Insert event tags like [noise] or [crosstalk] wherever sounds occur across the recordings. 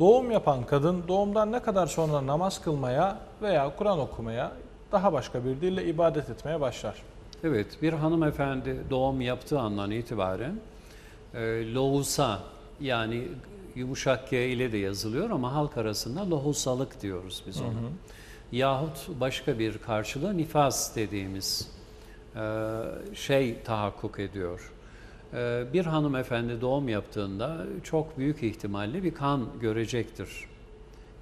Doğum yapan kadın doğumdan ne kadar sonra namaz kılmaya veya Kur'an okumaya daha başka bir dille ibadet etmeye başlar? Evet, bir hanımefendi doğum yaptığı andan itibaren e, lohusa yani yumuşak G ile de yazılıyor ama halk arasında lohusalık diyoruz biz ona. Yahut başka bir karşılığı nifas dediğimiz e, şey tahakkuk ediyor. E, bir hanımefendi doğum yaptığında çok büyük ihtimalle bir kan görecektir.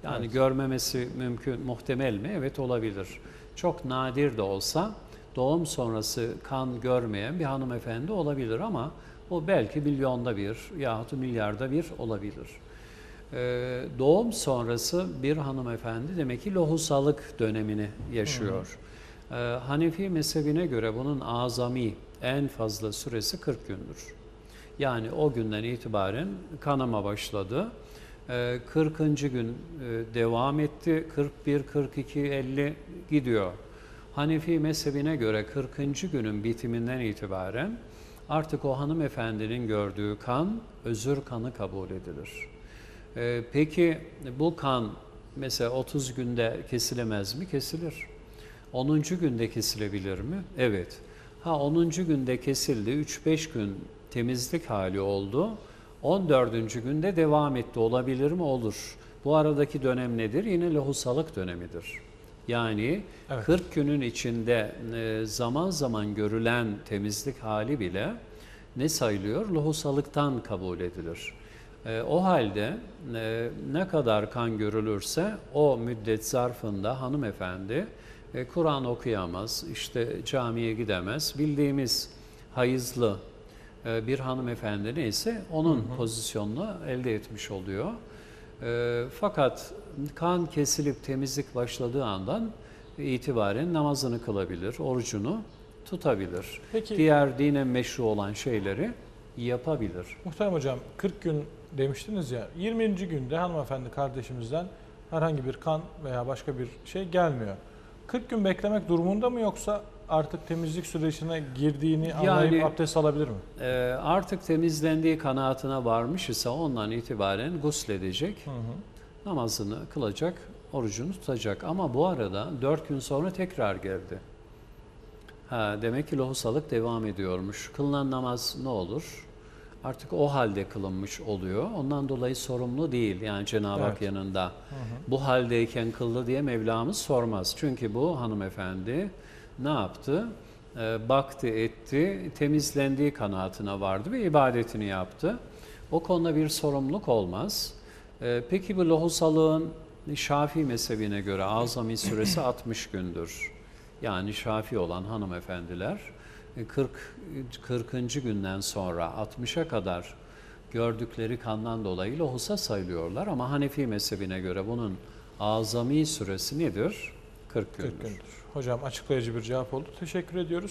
Yani Evet. görmemesi mümkün, muhtemel mi? Evet olabilir. Çok nadir de olsa doğum sonrası kan görmeyen bir hanımefendi olabilir ama o belki milyonda bir yahut milyarda bir olabilir. Ee, doğum sonrası bir hanımefendi demek ki lohusalık dönemini yaşıyor. Ee, Hanefi mezhebine göre bunun azami en fazla süresi 40 gündür. Yani o günden itibaren kanama başladı. Ee, 40. gün e, devam etti. 41, 42, 50 gidiyor. Hanefi mezhebine göre 40. günün bitiminden itibaren artık o hanımefendinin gördüğü kan özür kanı kabul edilir. Ee, peki bu kan mesela 30 günde kesilemez mi? Kesilir. 10. günde kesilebilir mi? Evet. Ha 10. günde kesildi, 3-5 gün temizlik hali oldu. 14. günde devam etti. Olabilir mi? Olur. Bu aradaki dönem nedir? Yine lohusalık dönemidir. Yani Evet. 40 günün içinde e, zaman zaman görülen temizlik hali bile ne sayılıyor? Lohusalıktan kabul edilir. E, O halde e, ne kadar kan görülürse o müddet zarfında hanımefendi e, Kur'an okuyamaz, işte camiye gidemez. Bildiğimiz hayızlı e, bir hanımefendi neyse onun pozisyonunu elde etmiş oluyor. E, Fakat kan kesilip temizlik başladığı andan itibaren namazını kılabilir, orucunu tutabilir. Peki Diğer dinen meşru olan şeyleri yapabilir. muhterem hocam 40 gün demiştiniz ya 20. günde hanımefendi kardeşimizden herhangi bir kan veya başka bir şey gelmiyor. 40 gün beklemek durumunda mı yoksa artık temizlik sürecine girdiğini anlayıp Yani- abdest alabilir mi? Ee, artık temizlendiği kanaatine varmış ise ondan itibaren gusledecek, Hı hı. namazını kılacak, orucunu tutacak. Ama bu arada dört gün sonra tekrar geldi. Ha, demek ki lohusalık devam ediyormuş. Kılınan namaz ne olur? Artık o halde kılınmış oluyor. Ondan dolayı sorumlu değil yani Cenab-ı Hak Evet. yanında. Bu haldeyken kıldı diye Mevlamız sormaz. Çünkü bu hanımefendi ne yaptı? Ee, baktı, etti, temizlendiği kanaatine vardı ve ibadetini yaptı. O konuda bir sorumluluk olmaz. Ee, peki bu lohusalığın Şafii mezhebine göre azami süresi 60 [clears throat] gündür. Yani Şafii olan hanımefendiler 40 40. günden sonra 60'a kadar gördükleri kandan dolayı lohusa sayılıyorlar ama Hanefi mezhebine göre bunun azami süresi nedir? 40 gündür. 40 gündür. Hocam açıklayıcı bir cevap oldu. Teşekkür ediyoruz.